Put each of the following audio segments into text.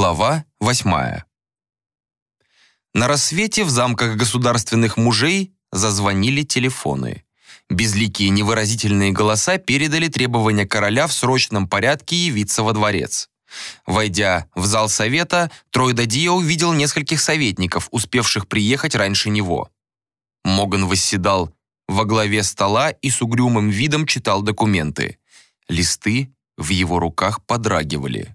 Глава 8. На рассвете в замках государственных мужей зазвонили телефоны. Безликие невыразительные голоса передали требования короля в срочном порядке явиться во дворец. Войдя в зал совета, Трой Дадия увидел нескольких советников, успевших приехать раньше него. Моган восседал во главе стола и с угрюмым видом читал документы. Листы в его руках подрагивали.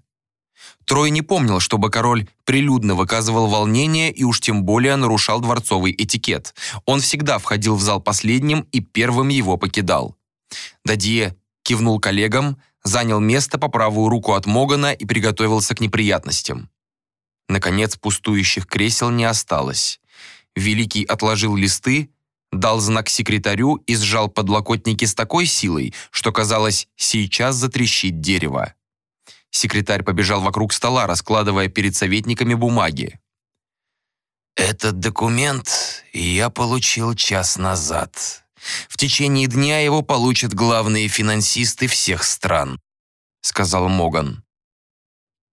Трой не помнил, чтобы король прилюдно выказывал волнение и уж тем более нарушал дворцовый этикет. Он всегда входил в зал последним и первым его покидал. Дадье кивнул коллегам, занял место по правую руку от Могана и приготовился к неприятностям. Наконец, пустующих кресел не осталось. Великий отложил листы, дал знак секретарю и сжал подлокотники с такой силой, что, казалось, сейчас затрещит дерево. Секретарь побежал вокруг стола, раскладывая перед советниками бумаги. «Этот документ я получил час назад. В течение дня его получат главные финансисты всех стран», — сказал Моган.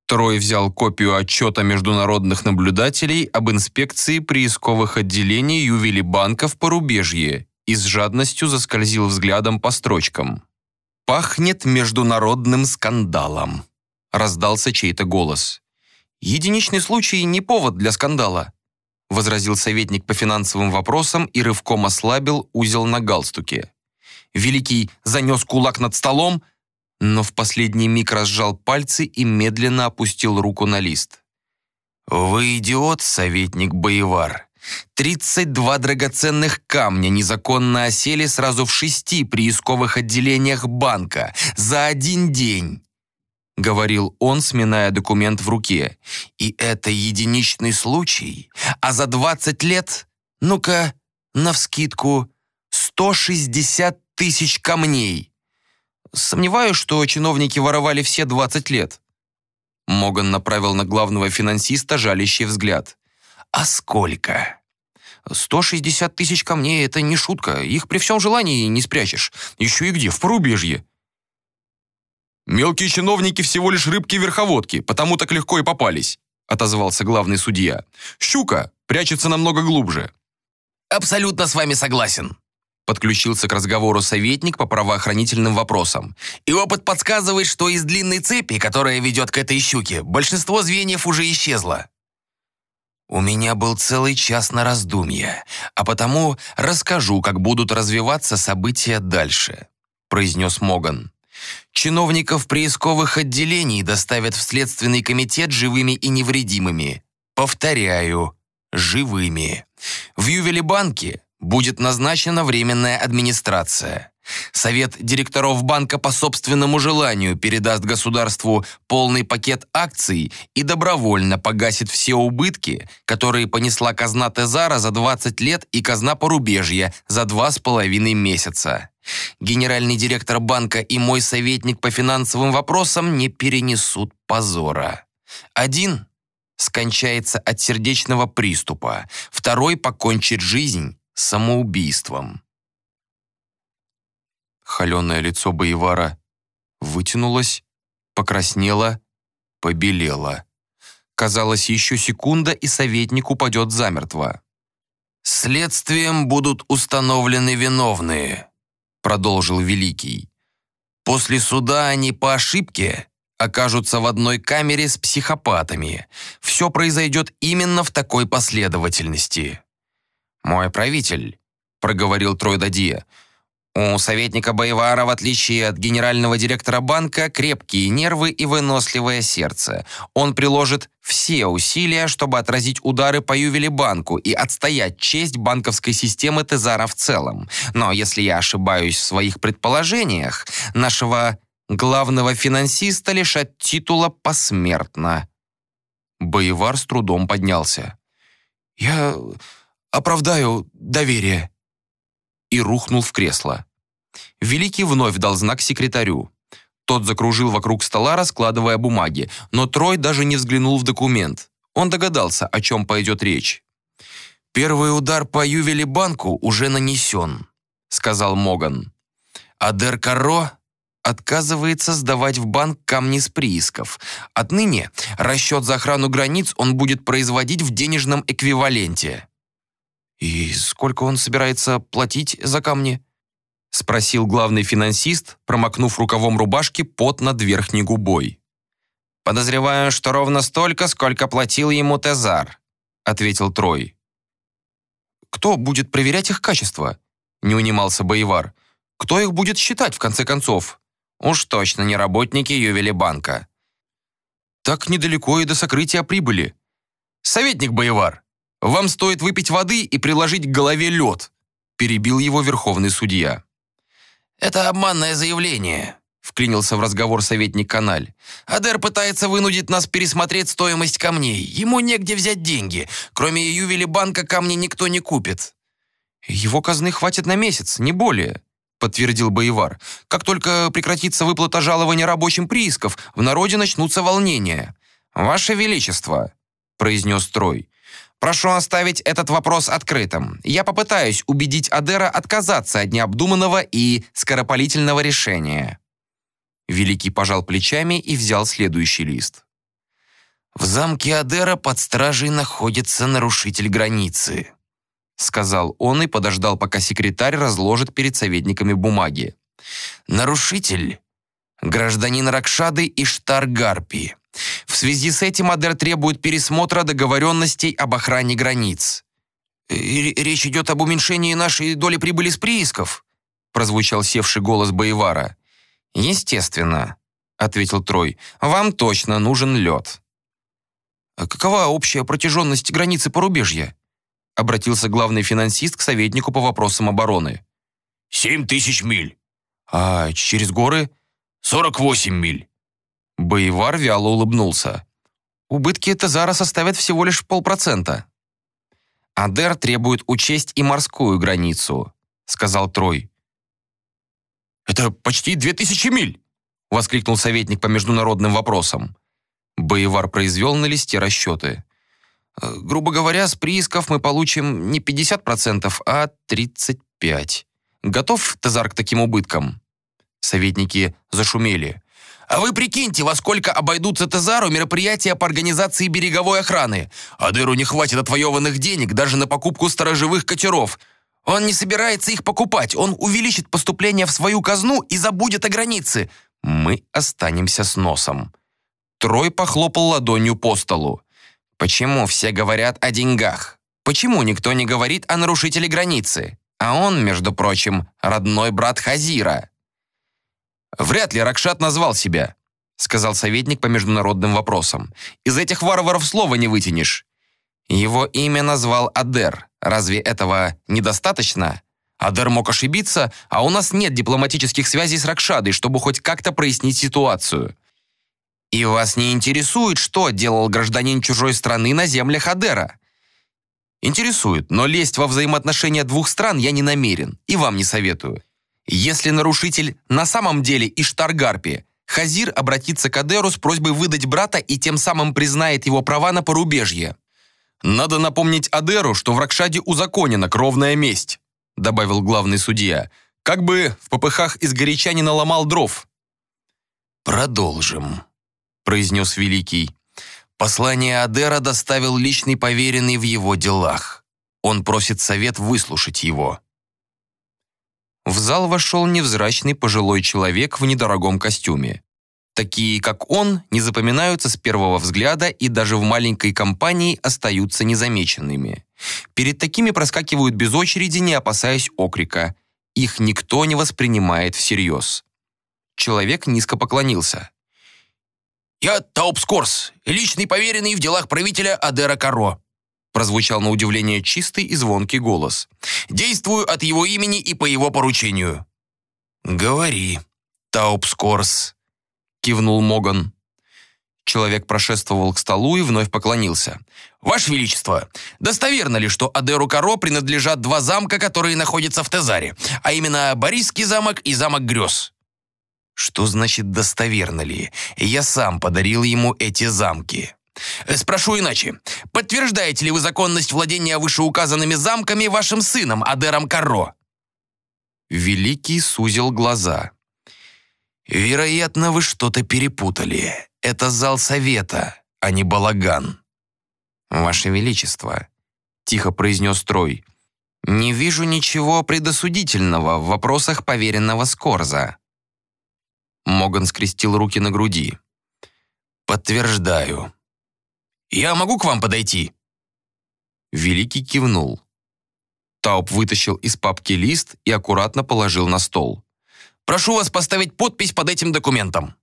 Трой взял копию отчета международных наблюдателей об инспекции приисковых отделений Ювели-банка в порубежье и с жадностью заскользил взглядом по строчкам. «Пахнет международным скандалом» раздался чей-то голос. «Единичный случай не повод для скандала», возразил советник по финансовым вопросам и рывком ослабил узел на галстуке. Великий занес кулак над столом, но в последний миг разжал пальцы и медленно опустил руку на лист. «Вы идиот, советник Боевар. 32 драгоценных камня незаконно осели сразу в шести приисковых отделениях банка за один день. — говорил он, сминая документ в руке. «И это единичный случай. А за 20 лет, ну-ка, навскидку, 160 тысяч камней». Сомневаюсь, что чиновники воровали все 20 лет. Моган направил на главного финансиста жалящий взгляд. «А сколько?» 160 тысяч камней — это не шутка. Их при всем желании не спрячешь. Еще и где? В порубежье. «Мелкие чиновники всего лишь рыбки-верховодки, потому так легко и попались», отозвался главный судья. «Щука прячется намного глубже». «Абсолютно с вами согласен», подключился к разговору советник по правоохранительным вопросам. «И опыт подсказывает, что из длинной цепи, которая ведет к этой щуке, большинство звеньев уже исчезло». «У меня был целый час на раздумье, а потому расскажу, как будут развиваться события дальше», произнес Моган. Чиновников приисковых отделений доставят в Следственный комитет живыми и невредимыми. Повторяю, живыми. В Ювелебанке будет назначена временная администрация. Совет директоров банка по собственному желанию передаст государству полный пакет акций и добровольно погасит все убытки, которые понесла казна Тезара за 20 лет и казна Порубежья за два с половиной месяца. Генеральный директор банка и мой советник по финансовым вопросам не перенесут позора. Один скончается от сердечного приступа, второй покончит жизнь самоубийством. Холеное лицо Боевара вытянулось, покраснело, побелело. Казалось, еще секунда, и советник упадет замертво. «Следствием будут установлены виновные», продолжил Великий. «После суда они по ошибке окажутся в одной камере с психопатами. Все произойдет именно в такой последовательности». «Мой правитель», — проговорил Тройдадия, — у советника Боевара, в отличие от генерального директора банка, крепкие нервы и выносливое сердце. Он приложит все усилия, чтобы отразить удары по банку и отстоять честь банковской системы Тезара в целом. Но если я ошибаюсь в своих предположениях, нашего главного финансиста лишат титула посмертно. Боевар с трудом поднялся. «Я оправдаю доверие», и рухнул в кресло. Великий вновь дал знак секретарю. Тот закружил вокруг стола, раскладывая бумаги, но Трой даже не взглянул в документ. Он догадался, о чем пойдет речь. «Первый удар по Ювели-банку уже нанесен», — сказал Моган. «А Дер Карро отказывается сдавать в банк камни с приисков. Отныне расчет за охрану границ он будет производить в денежном эквиваленте. «И сколько он собирается платить за камни?» — спросил главный финансист, промокнув рукавом рубашки пот над верхней губой. «Подозреваю, что ровно столько, сколько платил ему Тезар», — ответил Трой. «Кто будет проверять их качество?» — не унимался Боевар. «Кто их будет считать, в конце концов?» «Уж точно не работники ювелибанка». «Так недалеко и до сокрытия прибыли. Советник Боевар, вам стоит выпить воды и приложить к голове лед», — перебил его верховный судья. «Это обманное заявление», вклинился в разговор советник Каналь. «Адер пытается вынудить нас пересмотреть стоимость камней. Ему негде взять деньги. Кроме Ювели банка камни никто не купит». «Его казны хватит на месяц, не более», подтвердил Боевар. «Как только прекратится выплата жалования рабочим приисков, в народе начнутся волнения». «Ваше Величество», произнес Трой, Прошу оставить этот вопрос открытым. Я попытаюсь убедить Адера отказаться от необдуманного и скоропалительного решения. Великий пожал плечами и взял следующий лист. «В замке Адера под стражей находится нарушитель границы», сказал он и подождал, пока секретарь разложит перед советниками бумаги. «Нарушитель — гражданин Ракшады и Штар Гарпи. В связи с этим Адер требует пересмотра договоренностей об охране границ». «Речь идет об уменьшении нашей доли прибыли с приисков», прозвучал севший голос Боевара. «Естественно», — ответил Трой. «Вам точно нужен лед». А «Какова общая протяженность границы порубежья?» — обратился главный финансист к советнику по вопросам обороны. «Семь тысяч миль». «А через горы?» «Сорок восемь миль». Боевар вяло улыбнулся. «Убытки Тазара составят всего лишь полпроцента». «Адер требует учесть и морскую границу», — сказал Трой. «Это почти две тысячи миль!» — воскликнул советник по международным вопросам. Боевар произвел на листе расчеты. «Э, «Грубо говоря, с приисков мы получим не 50%, а 35%. Готов Тазар к таким убыткам?» Советники зашумели. А вы прикиньте, во сколько обойдутся Тезару мероприятия по организации береговой охраны. Адеру не хватит отвоеванных денег даже на покупку сторожевых катеров. Он не собирается их покупать, он увеличит поступление в свою казну и забудет о границе. Мы останемся с носом. Трой похлопал ладонью по столу. Почему все говорят о деньгах? Почему никто не говорит о нарушителе границы? А он, между прочим, родной брат Хазира. Вряд ли Ракшат назвал себя, сказал советник по международным вопросам. Из этих варваров слова не вытянешь. Его имя назвал Адер. Разве этого недостаточно? Адер мог ошибиться, а у нас нет дипломатических связей с Ракшадой, чтобы хоть как-то прояснить ситуацию. И вас не интересует, что делал гражданин чужой страны на землях Адера? Интересует, но лезть во взаимоотношения двух стран я не намерен и вам не советую. Если нарушитель на самом деле Иштаргарпи, Хазир обратится к Адеру с просьбой выдать брата и тем самым признает его права на порубежье. «Надо напомнить Адеру, что в Ракшаде узаконена кровная месть», добавил главный судья. «Как бы в попыхах из горяча не наломал дров». «Продолжим», произнес Великий. Послание Адера доставил личный поверенный в его делах. Он просит совет выслушать его. В зал вошел невзрачный пожилой человек в недорогом костюме. Такие, как он, не запоминаются с первого взгляда и даже в маленькой компании остаются незамеченными. Перед такими проскакивают без очереди, не опасаясь окрика. Их никто не воспринимает всерьез. Человек низко поклонился. «Я Таупскорс, личный поверенный в делах правителя Адера Каро», прозвучал на удивление чистый и звонкий голос. «Действую от его имени и по его поручению». «Говори, Таупскорс», кивнул Моган. Человек прошествовал к столу и вновь поклонился. «Ваше Величество, достоверно ли, что Адеру Каро принадлежат два замка, которые находятся в Тезаре, а именно Борисский замок и замок Грез?» «Что значит достоверно ли? Я сам подарил ему эти замки». «Спрошу иначе. Подтверждаете ли вы законность владения вышеуказанными замками вашим сыном Адером Каро?» Великий сузил глаза. «Вероятно, вы что-то перепутали. Это зал совета, а не балаган». «Ваше Величество», — тихо произнес Трой, «не вижу ничего предосудительного в вопросах поверенного Скорза». Моган скрестил руки на груди. «Подтверждаю. Я могу к вам подойти?» Великий кивнул. Тауп вытащил из папки лист и аккуратно положил на стол. «Прошу вас поставить подпись под этим документом».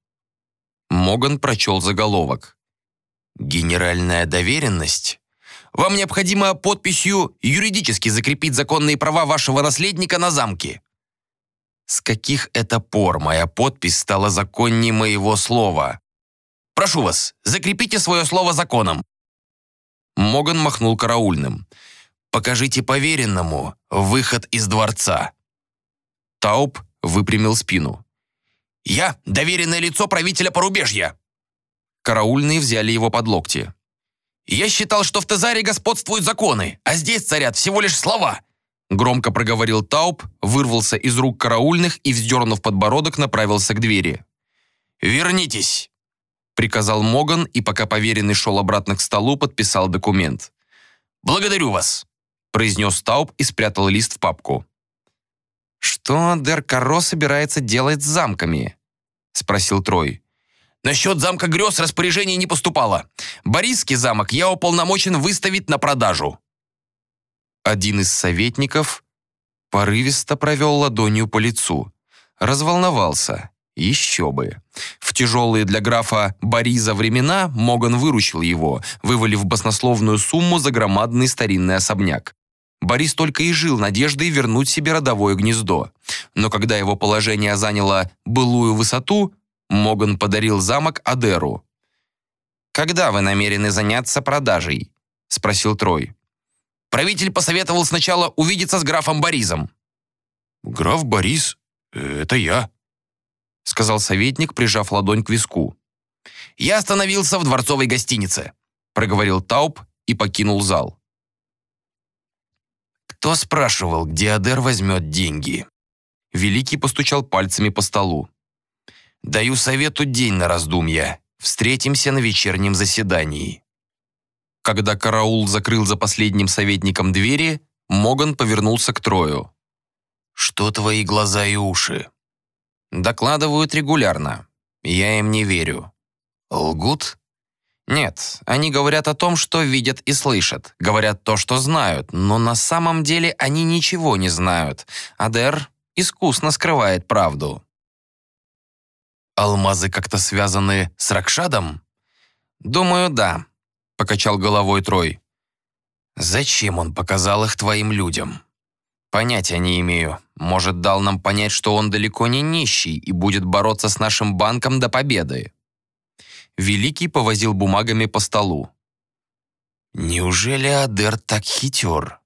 Моган прочел заголовок. «Генеральная доверенность? Вам необходимо подписью юридически закрепить законные права вашего наследника на замке». С каких это пор моя подпись стала законнее моего слова? Прошу вас, закрепите свое слово законом. Моган махнул караульным. Покажите поверенному выход из дворца. Тауп выпрямил спину. «Я — доверенное лицо правителя порубежья!» Караульные взяли его под локти. «Я считал, что в Тезаре господствуют законы, а здесь царят всего лишь слова!» Громко проговорил Тауп, вырвался из рук караульных и, вздернув подбородок, направился к двери. «Вернитесь!» Приказал Моган и, пока поверенный шел обратно к столу, подписал документ. «Благодарю вас!» произнес Тауп и спрятал лист в папку. «Что Дер Карро собирается делать с замками?» спросил Трой. «Насчет замка грез распоряжений не поступало. Борисский замок я уполномочен выставить на продажу». Один из советников порывисто провел ладонью по лицу. Разволновался. Еще бы. Тяжелые для графа Бориза времена Моган выручил его, вывалив баснословную сумму за громадный старинный особняк. Борис только и жил надеждой вернуть себе родовое гнездо. Но когда его положение заняло былую высоту, Моган подарил замок Адеру. «Когда вы намерены заняться продажей?» – спросил Трой. Правитель посоветовал сначала увидеться с графом Борисом. «Граф Борис – это я», – сказал советник, прижав ладонь к виску. «Я остановился в дворцовой гостинице», – проговорил Тауп и покинул зал. Кто спрашивал, где Адер возьмет деньги? Великий постучал пальцами по столу. Даю совету день на раздумья. Встретимся на вечернем заседании. Когда караул закрыл за последним советником двери, Моган повернулся к Трою. «Что твои глаза и уши?» «Докладывают регулярно. Я им не верю». «Лгут?» Нет, они говорят о том, что видят и слышат, говорят то, что знают, но на самом деле они ничего не знают. Адер искусно скрывает правду. «Алмазы как-то связаны с Ракшадом?» «Думаю, да», — покачал головой Трой. «Зачем он показал их твоим людям?» «Понятия не имею. Может, дал нам понять, что он далеко не нищий и будет бороться с нашим банком до победы». Великий повозил бумагами по столу. «Неужели Адер так хитер?»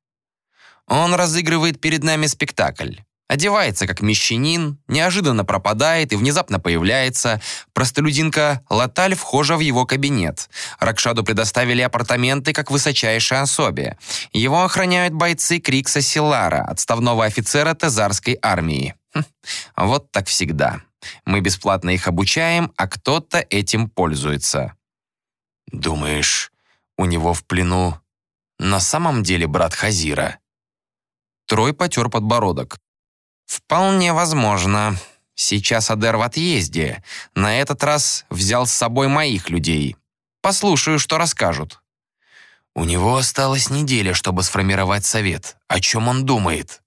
«Он разыгрывает перед нами спектакль. Одевается как мещанин, неожиданно пропадает и внезапно появляется. Простолюдинка Латаль вхожа в его кабинет. Ракшаду предоставили апартаменты как высочайшей особе. Его охраняют бойцы Крикса Силара, отставного офицера Тезарской армии. Хм, вот так всегда. Мы бесплатно их обучаем, а кто-то этим пользуется. Думаешь, у него в плену на самом деле брат Хазира? Трой потер подбородок. Вполне возможно. Сейчас Адер в отъезде. На этот раз взял с собой моих людей. Послушаю, что расскажут. У него осталась неделя, чтобы сформировать совет. О чем он думает?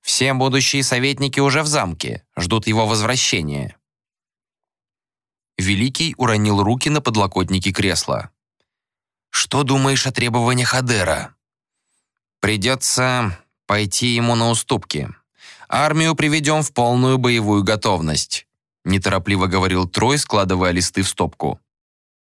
Все будущие советники уже в замке, ждут его возвращения». Великий уронил руки на подлокотники кресла. «Что думаешь о требованиях Адера?» «Придется пойти ему на уступки. Армию приведем в полную боевую готовность», неторопливо говорил Трой, складывая листы в стопку.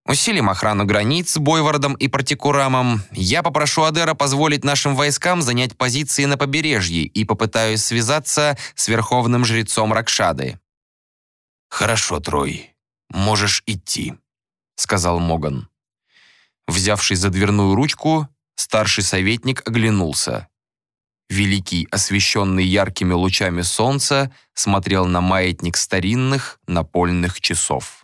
Усилим охрану границ Бойвардом и Партикурамом. Я попрошу Адера позволить нашим войскам занять позиции на побережье и попытаюсь связаться с верховным жрецом Ракшады». «Хорошо, Трой, можешь идти», — сказал Моган. Взявшись за дверную ручку, старший советник оглянулся. Великий, освещенный яркими лучами солнца, смотрел на маятник старинных напольных часов.